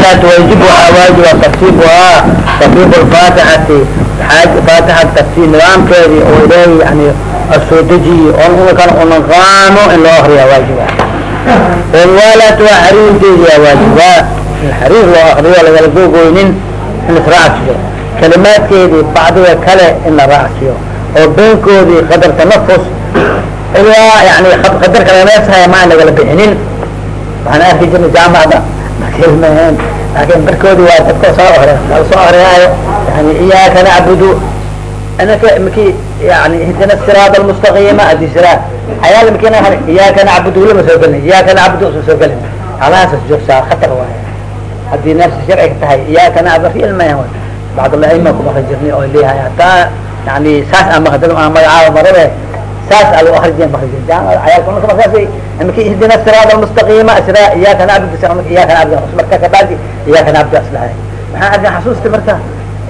والموالاة ويجب واجب ترتيبها ترتيب الفاتحة فاتحة ترتيب نظام كذي وإليه يعني السودجي ونقول كان ونقامو إن الله واجب والموالاة وحريم تيجي واجب الحرير لو أخذوها لغلقو قوينين إن ترعسيو كلمات كذي بعضها كلا إن رعسيو وبينكودي قدر تنفس إلا يعني قدر كلمات هاي ما نقل بحنين waxaan arki jirnay jaamacda makelmaheen laakin barkoodi waa dadka soo hore soo horeyaayo yani iyaaka nacbudu anaka maki yani ihdina siraat almustaqiima adi siraat ayaal makina iyaaka nacbudu lama soo gelin iyaaka nacbudu usa soo gelin halaas joogsaa khatar waaye haddii nafsi sharciga tahay iyaaka nacbudu ilmahan bacd alaima ku maqli jirnay oo leeyahay hataa yani saas aan maqdal aan magacaaba marabe saas aa lagu akri jiray maqli jiray jaamacada cayaalka marka markaas imaki ihdina siraat almustaqiima sira iyaaka nacbudu iyaaka nacbudu marka kabacdi iyaaka nacbudu aslahay. Maxaa arka xasuusta marka?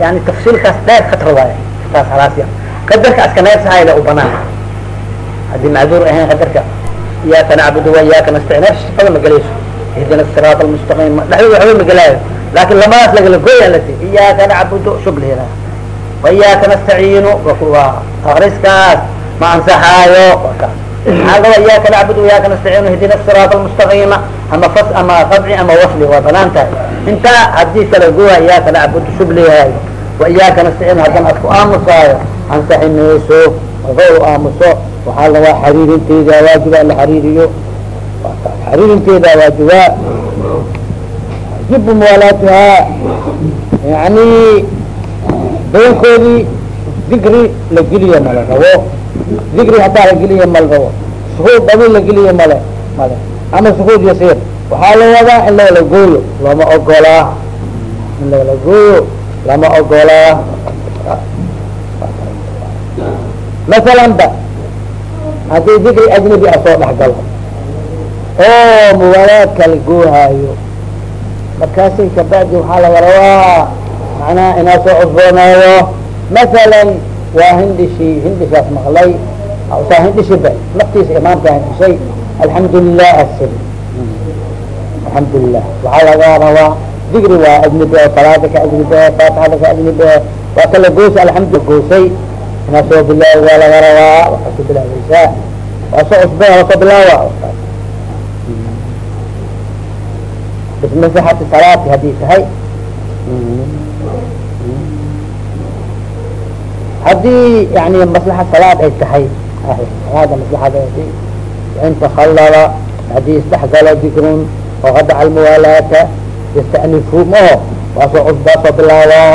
Yani tafsiilkaas dheer khatar waaye taas halaas ya qadarka aska neefsahay la u banaan. Haddii macduur ahayn qadarka iyaaka nacbudu wa iyaaka nastaciin. Neefs badan ma gelayso ihdina siraat almustaqiim dhexdooda waxba ma gelaayo. Laakin lamadaas lagala gooya lati iyaaka nacbudu shubleeda wa iyaaka nastaciinu waa akriskaas ma ansaxaayo laba iyaaka nacbudu iyaaka nastaciinu ihdina siraat almustaqiima ama fas ama qadci ama wasli waa bannaan tahay intaa haddii kala gooya iyaaka nacbudu shubleyahay wa iyaaka nastaciin haddana ad ku aamusaayo ansaxi mayso u aamuso. Waxaa lawaa xariirinteeda waajiba la xariiriyo. Xariirinteeda waajibaa jibu muwaalaatihaa yani bayankoodii dikri la geliya mala rabo dikri hataa la geliya mala rabo. Sukuud la geliya male male. Ama sukuud yasiir. Waxaa la wadaa in lagala gooyo lama ogolaa in lagala gooyo lama ogolaa masalan ba haddii dikri ajnabi a soo dhex galo oo muwaalaadka la goohaayo markaasi kabacdi waxaa laga rabaa macnaha inaa soo cusboonaayo. Masalan waa hindishi hindishaas maqlay. Saa hindishiba naftiisa imaamka hindishay alxamdulilah asir. Alxamdulilah waxaa laga rabaa dikri waa oo salaada ka ajnabi faatixada ka ajnabi waa kala goosay alxamdu goosay. Inaa soo bilaaw waa laga rabaa. Waxaa ku bilaabeysaa. Waa soo cusboon waa soo bilaawa bismasaxati salaati haddii tahay haddii yani maslaxa salaad ay tahay salaada maslaxadeedi in takhalala haddii isdhexgalo dikrun oo qadaca almuwaalaata yastanifu maho waa soo cusbaa soo bilaabaa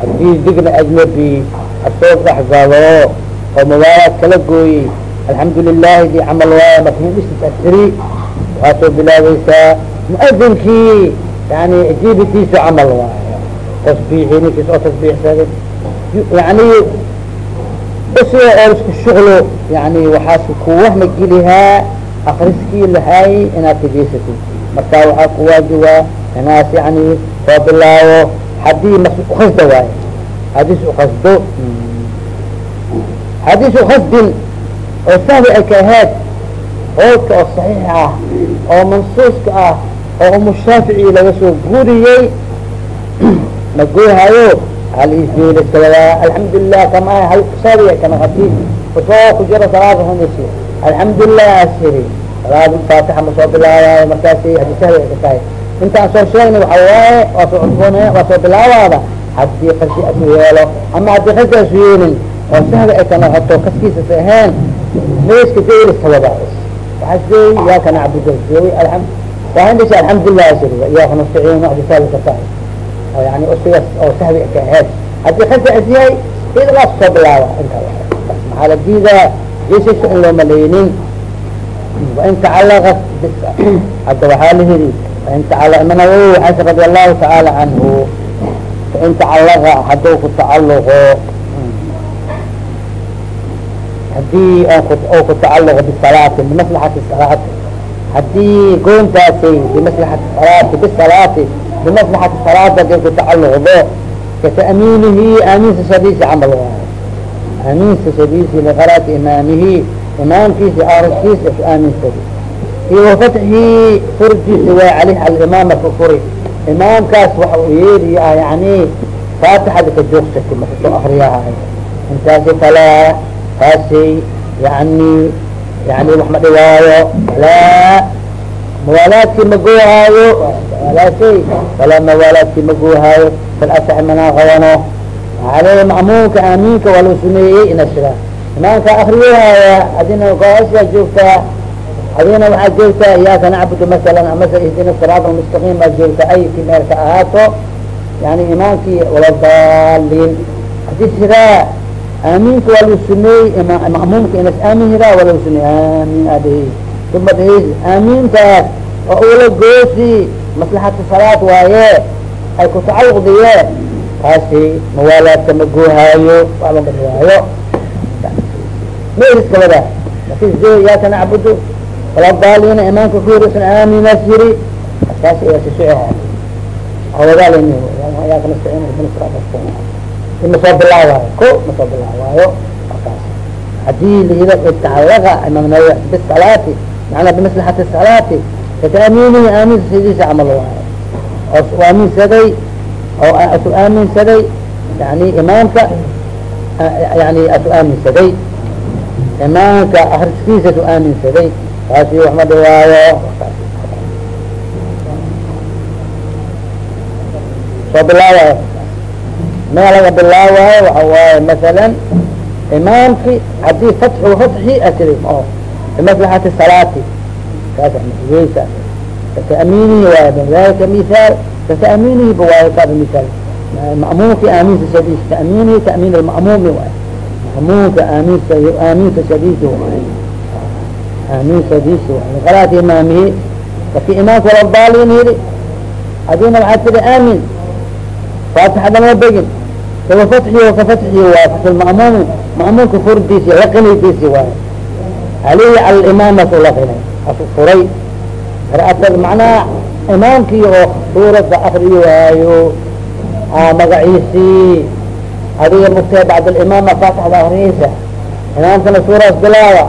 haddii dikri ajnabi asoo dhexgalo oo muwaalaad kala gooyey alxamdu lilahi di camal waaya markii waa soo bilaabaysaa muadinkii yani jiibitiisu camal waayo tasbiixi ninkiis oo tasbiixsada yani usiga oo isku shuglo yani waxaas kuwahma gelihaa akriskii lahaay inaad kageysatid markaa waxaa kuwaajibaa inaas yani soo bilaabo haddii mas ukasda waayo hadis ukasdo hadis ukasdin oo sahli ay ka ahayd oodka oo saxiix ah oo mansuuska ah oo umu shaafici laga soo guuriyey ma goohayo halisbiiliskaladaa alxamdulilah kama hal sabiya kana hati u soo ku jiro salaada hunisi alxamdulilah asiri salaada faatixa ma soo bilaabaayo markaasi ay ka tahay intaan soo sheegnay waxa waaye waa soo cusboonaya waa soo bilaabaada haddii kasi asu yeelo ama haddii kasi asu yeelin oo sahli ay kana hato kaskiisas ahayn meeska dayliska wadaas waxaasey iyaaka nacbudo waa hindisha alxamdulilah sir iyaaka nastaciin haddii sahli ka tahay oo yani usigas oo sahli ka ahayd. Haddii kasi as yahay soo bilaaba inta maxaa la diidaa jeesasha in loo malaynin wain tacalaqa hadda waxaa la heli wain taala imam nawawi waxaas radi allahu tacaala canhu fain tacalaqa hadduu ku tacaluqo haddii ku tacaluqo bisalaati bimaslaxati salaati haddii goontaasay bimaslaxati salaati bisalaati bimaslaxati salaati haday ku tacaluqdo kata'miinihi aaminsashadiisi camal waayo aaminsashadiisi liqaraati imaamihi imaamkiisi aariskiisa ku aaminsadi iyo wafatxii furdiisi waa caleyh alimaama furi imaamkaas waxa u yeeriya yani faatixada ka joogsatay marka soo intaasi falaa taasi yani yani wax ma dhigaayo falaa mawaalaadkii maguhaayo mawaalaadkay falaa mawaalaadkii maguhaayo fal asax manaa qabano ale ma'muumka aaminka waa loo suneeyey ina sida imaamka akriyahaya adina kaasyaa joogtaa adina waxaad joogtaa iyaaka nacbudu masalan amase ihdina siraat almustaqiim baad joogtaa ayki meel ka ahaato yani imaamkii waladaalin haddii sidaa aaminka waa loo suneeyey ma'muumka inas aamin hiraa waa loo suneeyey aamin adhi uma dhis aamintaas oo ula goosi maslaxata salaad waaye ay ku tacalluqdiye taasi mawaalaadka ma goohaayo waxba ma dhigaayo meriska wada. Lakin iyaaka nacbudu. Waladaalina imaamka kuhorisan aaminas yiri taasi ayaa si socoha awadaal iyaaka nastaciin ihdina siraat almustaqim ma soo bilaawaayo ko ma soo bilaawaayo markaas haddii lahida itacalaqa imaam nawawi bisalaati macnaa bimaslaxati salaati kataaminihi aaminsa sidiisa camal waayo oo aaminsaday oo asu aaminsaday yani imaamka yani asu aaminsaday imaamka akriskiisa su aaminsaday taasi wax ma dhigaayo soo bilaawayo meel laga bilaawaayo waxa waaye masalan imaamki haddii fatxu fatxi asiri o bimaslaxati salaati kaas masa kata'minihi waay dalika mihaal kata'minihi ba waayo kaaba mihaal ma'muumki aaminsa sadiis ta'minihi ta'min alma'muumi waay ma'muumka aaminsa aaminka sadiisi waay aamin sadiisi waay qalaati imaamihi laki imaamka waladaalin yiri adina waxaad tiri aamin faatixada ma begin kawa fatxi ka fatxi waay fatxu lma'muumi ma'muumka furdiisi laqinaydiisi waay alihi cala imaamatu laqinay asu furay qira'atada macnaha imaamkii oo suuradda akriyi waayo magaciisii adiga mugtee bacd alimaama faatixda akriyeysa imaamkana suuraas bilaawa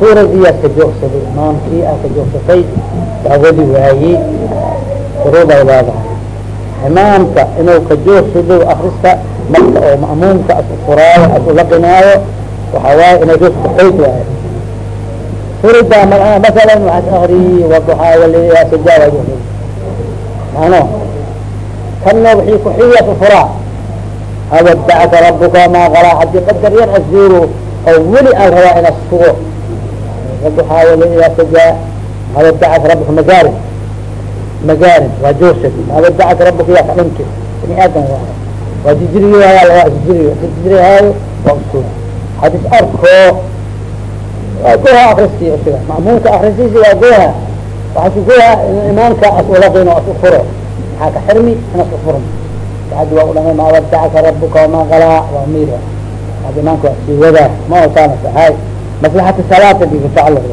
suuradiiyaa ka joogsaday imaamkii aa ka joogsatay daawadi waaye shuruuday leedahay imaamka inuu ka joogsado akrista marka oo ma'muumka asu furaayo asu laqinaayo waxa waaye inay jooska qoyd waayo. Furida masalan waxaad akriyi waduxaa waliyaa sajaawad mano kana wixii kuxiya fufuraa awadacaka rabuka ma qalaa haddii qadar yar asjuuro oo weli aan rabaa ina sugo. Waduxaa waliyaa sajaa awadacaka rabuka magaarin magaarin waa joogsad awadacaka rabuka yaa kadhinki bini aadan waay waa jijiriyohaya waa jijiriyo jijirihaayo waa usuul hadis arko waa goha akriski usiga ma'muumka akrisiisi waa goha waxaa goha imaamka as ulaqin as ufuro maxaa ka xirmi? Inas ufurm bacdi waa udhamay ma wadacaka rabuka wama qalaa? Waa mir ad imaamka waa sii wadaa ma osaanasa hay maslaxati salaata di kutacalluq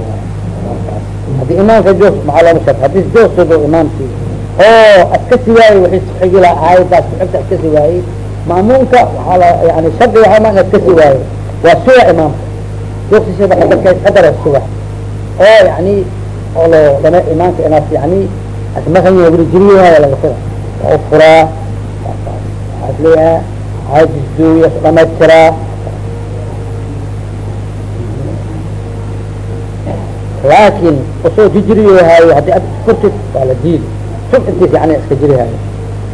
haddii imaamka joos maxaa looma shar haddii joogsado imaamkii oo askasi waaye wixii xigi la aayadaas kuxigta askasi waayey ma'muumka waxaa la yani shardi waxaa ma in askasi waayo waa suga imaamka joogsishada qadarkaas qadara suga oo yani oo lo dhama imaamka inaas yani asmakan weli jiriyaha laga fura waa u furaa leeyaha haajisdooya dhamaystiraa laakin u soo jijiriyohaayo haddii ad furtid waa la diidi sub intiis yani iska jirihaayo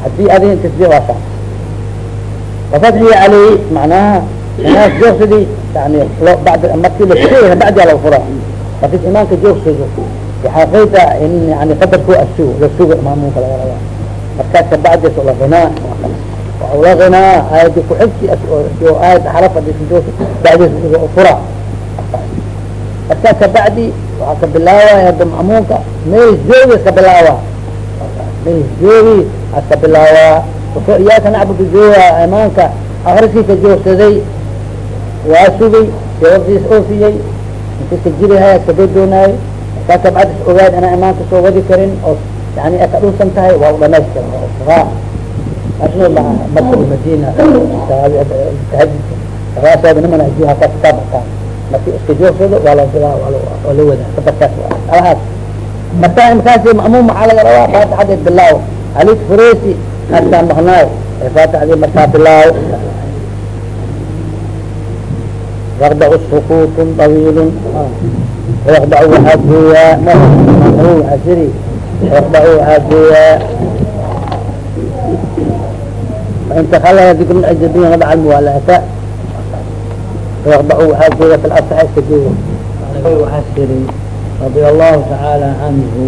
haddii adin intis waa saas wafatxiya caleyh macnaha inaas joogsadii yani markii lasuga bacdiyaa laga furaa markis imaamka joogsado waxaa qayda in yani qadarku asugo lasugo maamuunka laga rabaa markaas kabacdias ulahinaa waa ulahinaa aayadi kuxigti aayad xaraf adisjoog bacdiis fura markaas kabacdi waxaa ka bilaawaya hadda ma'muunka meelis joogi iska bilaawa meelis joogi aska bilaawaa uso iyaaka nacbudu jooga imaanka akriskii ka joogsaday waa sugay sababdiis oofiyey jirihaya iska doodoonayo markaas kabacdi is ogaad inaa imaanka soo wadi karin oo yani ka dhunsan tahay waa u maka madina tahajudka raasooda niman ajiyo hataa kitaab bataan marki iska joogsado waa la bilaa waa la wadaa kabarkaas alahaas marka imkaasi ma'muum maxaa laga rabaa faatixada bilaaw halis fureysi hataa maqnaay ee faatixadii markaa bilaaw yaqdacu sukuutun طawiilun yaqdacu waxaa gooyaa waxaa siri yaqdacu waxaa gooyaa fain takhalala dikr ajnabiyin qadaca yaqdacu waxaa gooya fi iska gooya waxaa siri radia allahu tacaala canhu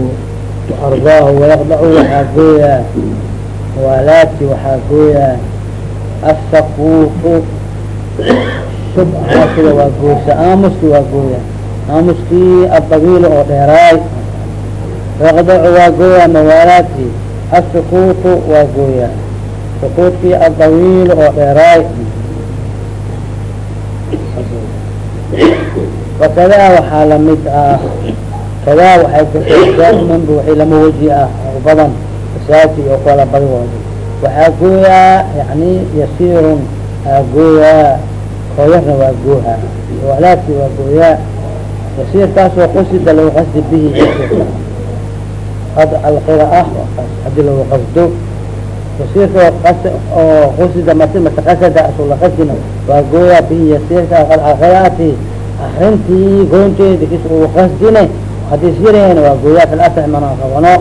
وardaahu وayqdacu waxaa gooyaa muwaalaadki waxaa gooyaa asakuufu shubcaasida waa gooysa aamuski waa gooya aamuskii adawiil oo dheeraay wayqdacu waa gooyaa muwaalaadki asukuutu waa gooyaa sukuutkii adawiil oo dheeraay wakadaa waxaa la mid ah daa'iman bu waay lama waji ah oo badan saati oo kala badgooda waxaa gooyaa yani yasiirun aa gooyaa kooyarna waa gooha walaadki waa gooyaa yasiirkaasoo qusida lagu qasdi bihi qad alqira ah lagu qasdo. Yasiirka oo qusida mase qasada asu qasdina waa gooyaa bihi yasiirka qad alqiraati akrintii goynteeda is uu qasdine haddii sireen waa gooyaa fi lasax mana qabano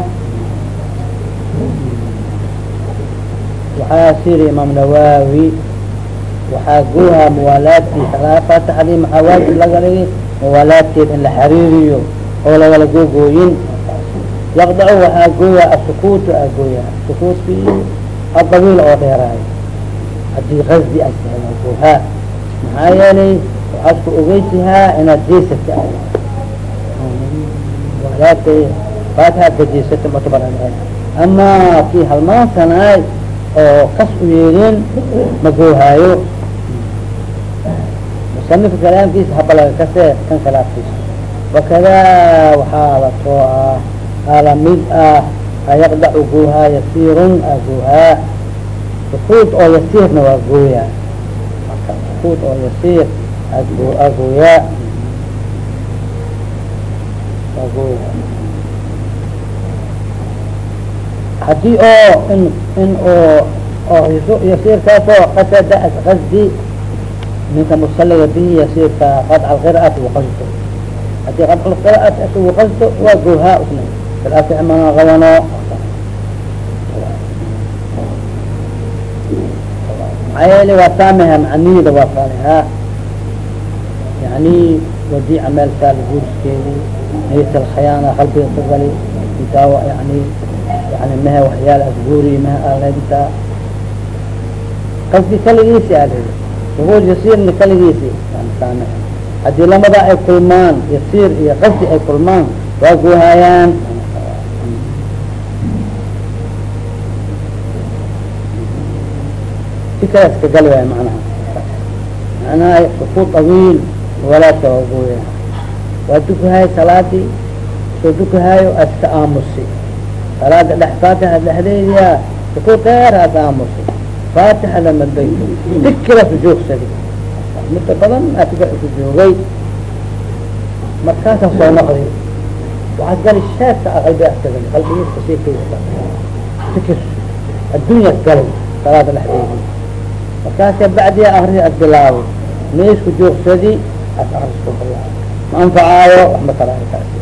waxaa siri imaam nawaawi waxaa goohaa muwaalaadkii faatixadii maxaa waajib laga dhigi muwaalaadkeed in la xariiriyo oo lagala googooyin yaqdacu waxaa gooyaa asukuutu aa gooyaa sukuutkii adawiil oo dheeraayo haddii qasdi waa goohaa maxaa yeelay waxaad ku ogeysihaa inaad jeysata walaadka faatixaad ka jeysata matabaran ama kii halmaansanaay oo kas u yeelin ma goohaayo. Musanifka kalaamkiisa haba laga kasee kan kalaafkiisa wakadaa waxaa la soo ah ala mid ah ayaqdacu goohaa yasiirun a sukuud oo yasiirna waa gooyaa marka sukuud oo yasiir a gooyaa waa gooyaa haddii oo in in oo oo yasiirkaasoo qasada qasdi ninka musaliga bihi yasiirka qadca alqira'ati waqasdo haddii qadca alqira'ati asugu qasdo waa goohaa usna. Filasi mana qabano maxaa yeele waa saamiha macniyada waa saamihaa yani wadiica meel saal guuriskeedi niyat alkhayaana qalbiga ka gali daawa yani yani mehe waxyaal asguuri mehe alenta qasdi kaligiisi al suhuud yasiirna kaligiisi saame haddii lamada ay kulmaan yasiir iyo qasdi ay kulmaan waa goohaayaan si kala iska gali waay manaha manaha sukuud awiil walaadka waa gooya waa dukahaay salaadii soo dukahaayo aska aamusi salaada dhex faatixa dhexdeediya sukuud dheer aas aamusi faatixada madayto dikira sujuugsadi muddo badan atika isu joogay markaasa soo noqday waxaad gali sheeka a qalbi askagali qalbigiiska sii kaysa fikir adduunyaad galay salaada dhexdeedii markaasa bacdiya akri ad bilaabay meisku joogsadi as akrisku bilaabay ma anfacaayo wax ma tara kaasi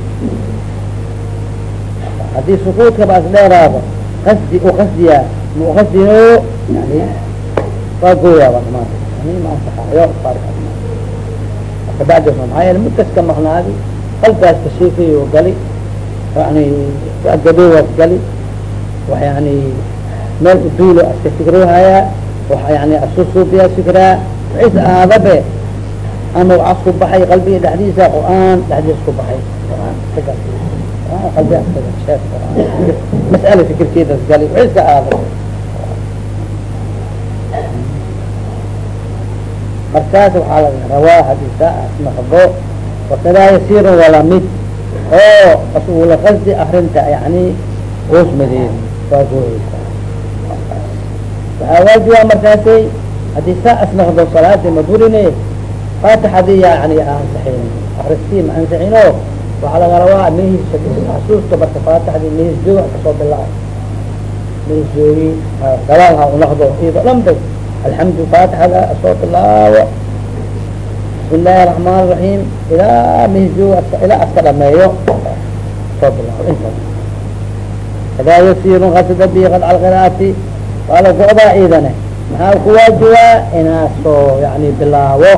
haddii sukuudka ba as dheeraado qasdi u qasdiyaa ma uqasdiyo yani waa gooyaaba dhamaanta yani ma anfacaayo marka bacdi maxaa yeele mudkaska maqnaadi qalbigaas ka sheekay oo gali. Yani gadoowaas gali. Wax yani meel uduulo aska fikroohayaa yani asusuubiyaa fikraa wacis aadabe ama waxaas ku baxay qalbiga dhexdiisa qur'aan dhexdiisa ku baxay. Mas'ala fikirkeedas gali aadabe. Markaas waxaa laga rabaa haddii saas naqdo wakadaa yasiirun walamid oo asula qasdi akrinta yani oosmadeed waa gooyeysa waxaa waajiba markaasay haddii saas naqdo salaadi maburine faatixadii yani ansaxin akristii ma ansixino waxaa laga rabaa mehis xasuusta marka faatixadii mehis jooga ka soo bilaab joogi gadaal ha unaqdo iyado dhan bay alxamdu faatixada soo bilaawo bismi illaahi raxmaan raxiim ilaa mihjoog ilaa aska dhameeyo soo bilaawo inta kadaa yasirun kasida bi qadca alqiraati waa la go-daa iidane maxaa ku waajibaa inaa soo yani bilaawo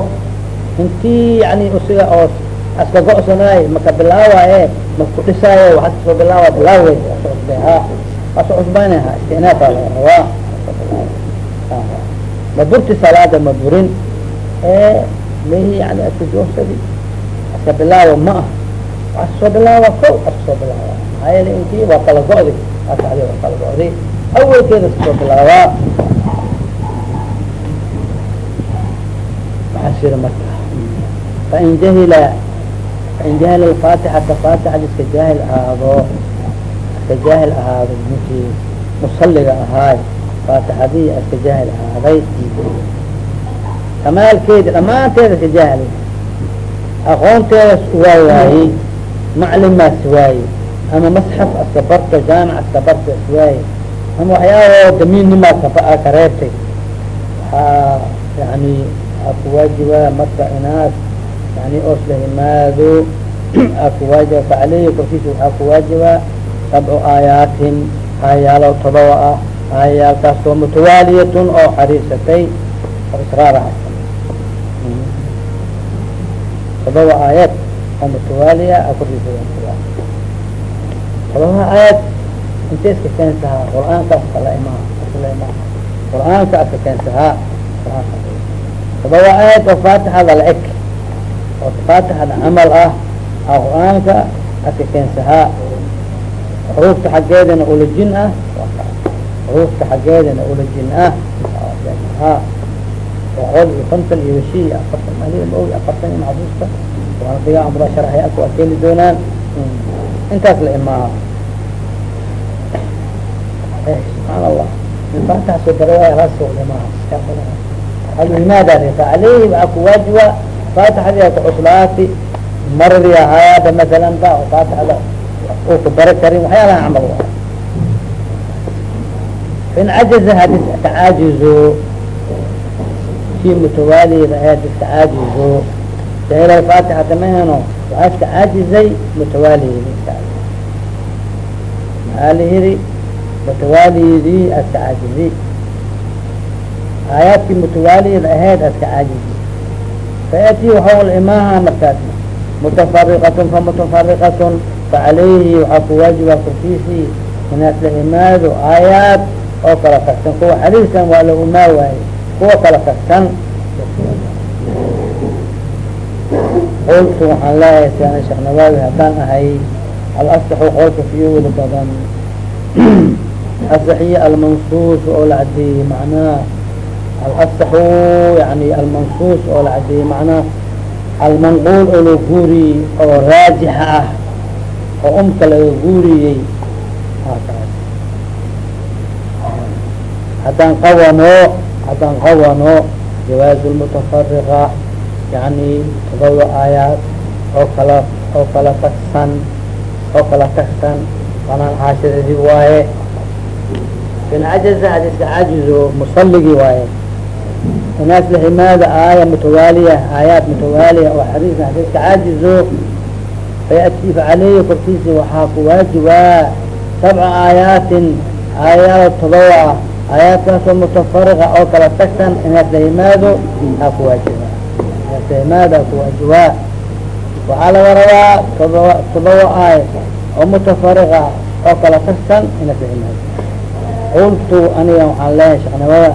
intii yani usiga oo aska go-sanaay maka bilaawaaye maku dhisaayo waxaad ka soo bilaawa bilaawe. Aso cusbaynaha istinaafa laga rabaa. Ma burti salaada ma burin. Ee mihi yani aska joogsadi aska bilaawo ma ah. Waxaa ka soo bilaawa ko aska soo bilaawa maxaa yeele intii waa kala go-di. Aadi waa kala go-di awalkeeda soo bilaawaa maxaa sira marka fain jahila fain jahila alfaatixata faatixada iska jaahil ahaado iska jaahil ahaado ninkii musaliga ahaay faatixadii iska jaahil ahaaday kamaalkeedi dhamaanteeda iska jaahil aqoonteedas waa waayey maclimaas waaye ama masxaf aska barto jaamic aska barto is waaye ama waxyaaba damiinnimaa ka ka reebtay waxaa yani aa marka inaas yani oos la himaado aa kuwaajiba facaleyhi korkiisa waxaa kuwaajiba sabcu aayaatin aayaalo todoba ah aayaalkaasoo mutawaaliyatun oo xariirsatay oo israaraha todoba aayad oo mutawaaliya a todoba aayad intay iska keensahaa qur'aankaas kala imaa qur'aanka aska keensahaa todoba aayad oo faatixada la eg. Oo faatixada camal ah a qur'aanka aska keensahaa xuruufta xaggeedana ulajin ah. Xuruufta xaggeedana ulajin ah. Ha. Boqol iyo konton iyo weshii afartan mali maogi afartan maxbuusta waana digaa amra sharxay aku akeeni doonaan. Intaas la imaaha subxaan allah faatixa soo darawaaya raasoo imaaha alwimaada fa aleyhi waxaa kuwaajiba faatixadii ku cuslaati maradii ahayaaba masalan ba faatixada uu ku bari karin waxyaalaha camal in cajaza hadis ka caajizo kii mutawaalida ahayd iska caajizo sahila faatixata maheno waxaa iska caajizay la yiri mutawaalidii aska caajizi aayaadkii mutawaalida ahayd aska caajizi fayatii waxaa la imaaha markaas mutafariqatun fa mutafariqatun facalayhi waxaa kuwaajiba korkiisii inaas la imaado aayaad oo kala tagsan kuwa xariirkan waa la umaa waaye kuwa kala tagsan qoltu waxaan leeyahay siana sheekh nawaawi haddaan ahay alasaxu qolka fiyowda badan asaxiy almansuus oo la cadeeyey macnaha alasaxu yani almansuus oo la cadeeyey macnaha almanquul oo la guuriyey oo raajixa ah oo umka laga guuriyey haddaan qabano haddaan qabano jawaaz lmutafariqa yani todoba aayaad oo kala oo kala tagsan oo kala tagsan banaan caashadadii waaye in cajaza had iska cajizo musaligii waaye inaas lahimaada aaya mutawaaliya aayaad mutawaaliya oo xariirka had iska cajizo fayati facaleyhi korkiisi waxaa kuwaajibaa sabca aayaatin aayaad todoba ah aayaadkaasoo mutafariqa oo kala tagsan inaas lahimaado aa kuwaajiba inaas lahimaado aa kuwaajibaa waxaa laga rabaa todoba todoba aay qultu aniga waxaan leeyahay sheeknimada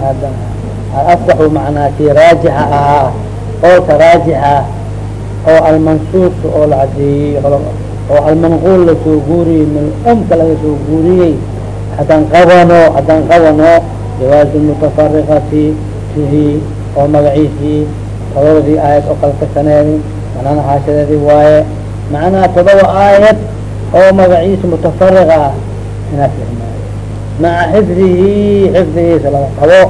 alasaxu macnaa kii raajixa ahaa qowlka raajixa oo almansuus oo la cadeeyey oo almanquul la soo guuriyey min umka laga soo guuriyey haddaan qabano haddaan qabano jawaaز mutafariqati sidii oo magaciisii todobadii aayad oo kala tagsaneedi manana haashadeedii waaye macnaha todoba aayad oo magaciisa mutafariqa ah. Lahimaayo maca xifdihi xifdigiisa laga qabo.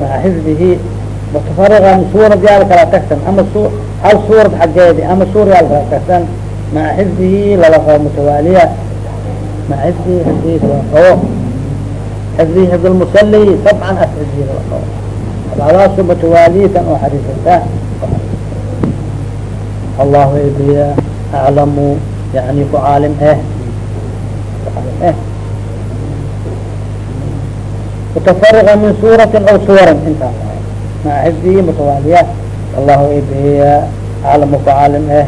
Maca xifdihi mutafariqa suurad yaal kala tagsan ama hal suurad xaggeedi ama suur yaal kala tagsan maca xifdihi lala qabo mutawaaliya. Maca xifdihi xifdigiisa laga qabo. Xifdi xifd lmusali sabcan asxifdi sabcadaas matawaalitan oo xariisata allahu ebiya aclamu yani ku caalim eh. Eh mutafariqa min suuratin aw suwarin intaa maa xifdihi mutawaaliya allahu ebiya aclamu ku caalim eh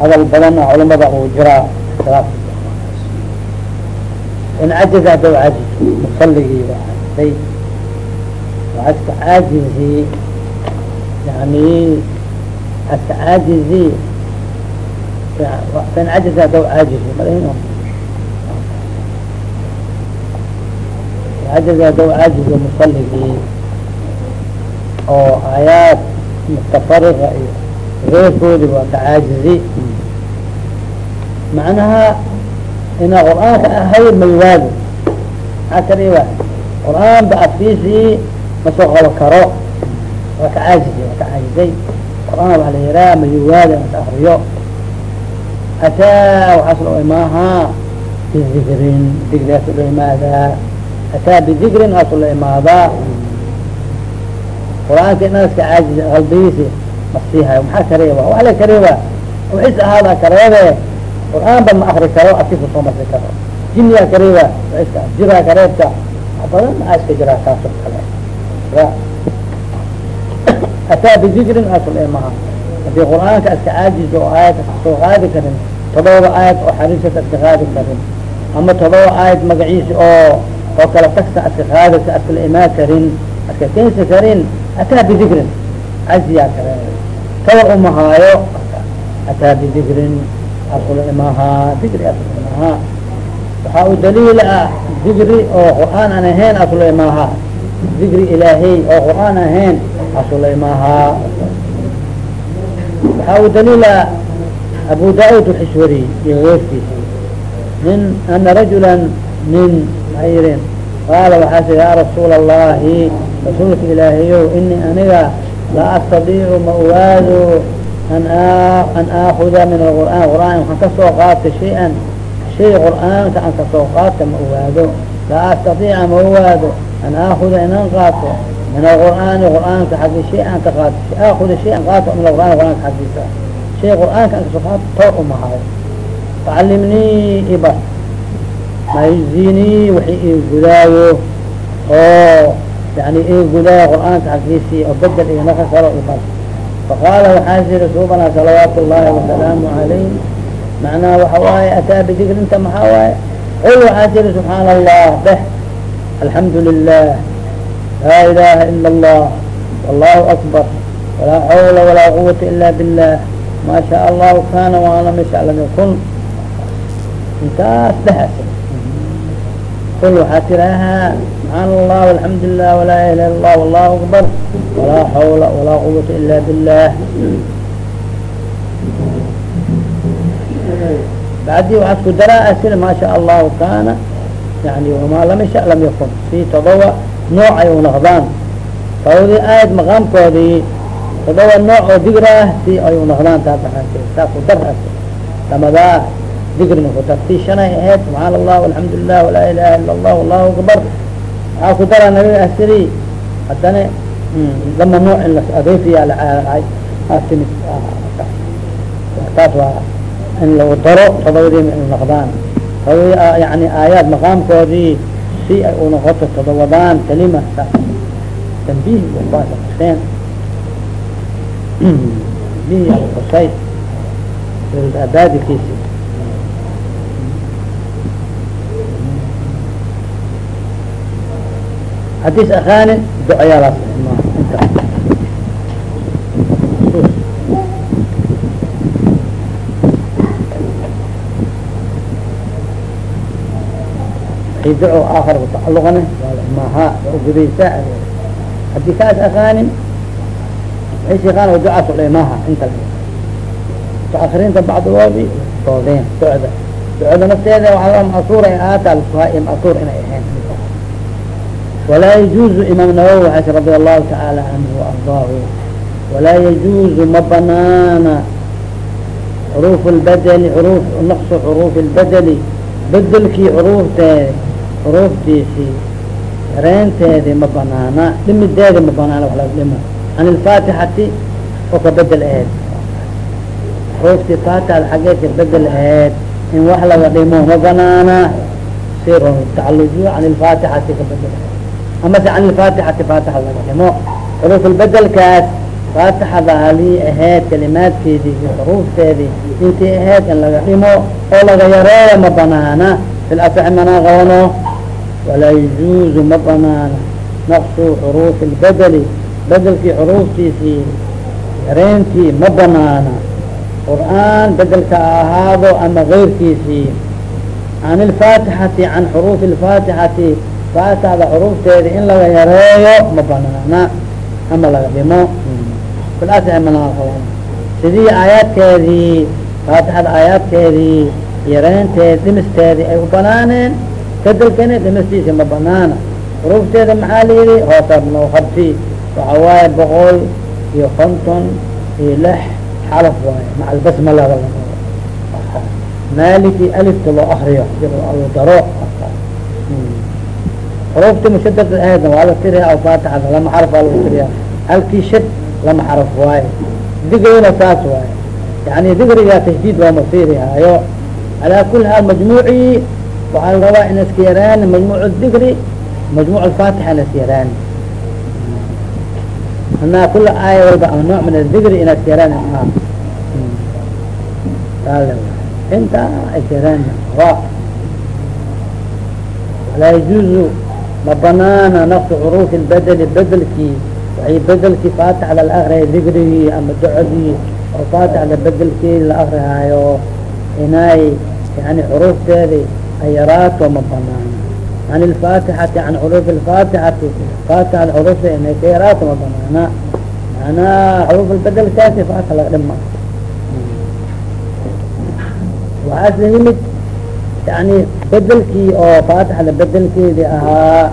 hadal badan culamada uu jiraa in cajiz hada cajiz musaligii day aska caajizi yani aska caajizi in cajiz hada caajizi cajiz hada caajizi musaligii oo aayaad mutafariqa iyo reerkoodi waa ka caajizi macnaha ina qur'aanka ahay maywaado maxaa kariba qur'aan ba afkiisii masoo qabo karo. Waa ka caajizi waa ka caajizay qur'aan waxaa la yihaha maywaado masa akriyo ataa waxaas loo imaahaa bidikrin dikrigaas loo ataa bidikrin aasu la imaadaa qur'aanka inaska caajiz qalbigiisi masiihayo maxaa kareeba wax la kareeba waxis ahaada kareebe qur'aan ba ma akri karo afkiisa soo marsi karo jiniyaa kareeba iska jiraa kareebta wax badan aa iska jiraa kaasoo kale ataa bidikrin asulemaha haddii qur'aanka iska caajiz oo aayad soo qaadi karin todoba aayad oo xariisata iska qaadi karin ama todoba aayad magaciisi oo oo kala tagsa iska qaadasa iska la imaan karin iska keensi karin ataa bidikrin cajiyaa kare tabar umahaayo ataa bidikrin asula imahaa dikri asula imahaa waxaa u daliil ah dikri oo qur'aan aan ahayn asula imahaa dikri ilaahay oo qur'aan ahayn asula imahaa waxaa u daliil ah abu maxay yihiin qaala waxaas ya rasuula allahi rasuulka ilaahayow ini aniga laa astadiicu ma owaado an an aakuda min alqur'aan. Qur'aan waxaan ka soo qaata shay-an shay qur'aanka aan ka soo qaata ma owaado laa astadiica ma owaado an aakuda inaan qaato min alqur'aani qur'aanka xaggi shay aan ka qaato aakuda shay an qaato min alqur'aan qur'aanka xaggiisa. Shay qur'aanka aan ka soo qaato toor umahayo facalimnii ibar mayzinii waxi ii gudaayo oo yani ii gudaayo qur'aanka xaggiisii oo bedel iyo naka kalo ibar faqaala waxaa siri suubana salawaatu llahi wasalaamu alayh macnaha waxa waaye ataa bidikr inta maxaa waaye? Qul waxaa siri subxaana allah beh alxamdu lilah laa ilaha ila allah wallahu akbar walaa xawla walaa quwata ila billah ma shaa allahu kana waana masha lam yakun. Intaas dhehas qul waxaa tirahaa subxaana allah alxamdu lilah walaa ilaha ila allah wallahu akbar walaa xawla walaa quwata ila billah bacdii waxaa isku daraa asir maa sha allahu kana yani wamaa lam yasha lam yakun si todoba nooc ay unaqdaan todobadii aayad maqaamkoodii todoba nooc oo digra ah si ay unaqdaan taas ahaantee saa ku dar as lamadaa digrina ku dar si shanay ahayd subxaana allah alxamdu lilah walaa ilaha ila allah allahu akbar waxaa ku daraa nabiga asiri haddana lama nooc in las adeefiya timid taas waa in lagu daro todobadii in naqdaan todobadii yani aayaad maqaamkoodii si ay unoqoto todobadaan kalima tanbih wabaasa xuseen tanbih alxusay hadis akaanin ducayaalaas inta duco aakar kutacalluqane maha gudaysa haddii kaas akaanin sheekaan ducaas ulemaha inta mutaakiriinta bacdigoodi doodeen ducda ducda nafteeda waa masuur ay ahaata lfuhaa masuur inay ahayn walaa yajuuzu imaam nawowi waxaas radia allahu tacaala canhu waardaahu walaa yajuuzu ma banaana xuruuf lbadeli xuruuf naqsu xuruuf lbadeli bedelkii xuruufteedi xuruuftiisii yareenteedii ma banaana dhimideedi ma banaana laga dhimo can ilfaatixati oo ka bedel aheyd xuruuftii faatixada xaggee ka bedel aheyd in wax laga dhimo ma banaana sir tacalujiyo can ilfaatixati ka bedel aheyd amase can ilfaatixati faatixa laga dhimo xuruuf lbedelkaas faatixada halii ahayd kalimaadkeedii xuruufteedii intii ahayd in laga dhimo oo laga yareeyo ma banaana fi lasaxi mana qabano walaa yajuuzu ma banaana naqsu xuruufi lbedeli bedelkii xuruuftiisii yareyntii ma banaana qur'aan bedelka ahaado ama keyrkiisii can ilfaatixati can xuruufi lfaatixati faatixda xuruufteedi in laga yareeyo ma banaana ama laga dhimo. Sidii aayaadkeedii faatixada aayaadkeedii yareynteed dhimisteedii ay u banaaneen bedelkani dhimistiisi ma banaana xuruufteeda maxaa layidhi hoosa noo qabti waxa waaye boqol iyo konton iyo lix xalaf waaye. Maca albasmalada maliki alifta loo akriyo daro xuruufti mushadad aheedna waa la tiriya aw faatixada lama xaraf waa lagu tiriya halkii shad lama xaraf waaye digrina saas waaye yani digriga tajdiid looma fiirihaayo calaa kuli haal majmuucii waxaa la rabaa in iska yaraani majmuuc digri majmuuc alfaatixa in iska yaraani anaa kula aaya walba nooc min adigri in iska yaraani maa inta iska yaraani wa laa yajuuzu ma banaana naqsu xuruufi lbedeli bedelkii waxay bedelkii faatixda la akriyay digrigii ama ducadii oo faatixda bedelkeedi la akrihaayo inay yani xuruufteedi ay yaraato ma banaana can ilfaatixati can xuruufi lfaatixati faatixda xuruufta inay ka yaraato ma banaana macnaha xuruuf bedelkaasi faatixa laga dhima waxaasla yimid yani bedelkii oo faatixda bedelkeedii ahaa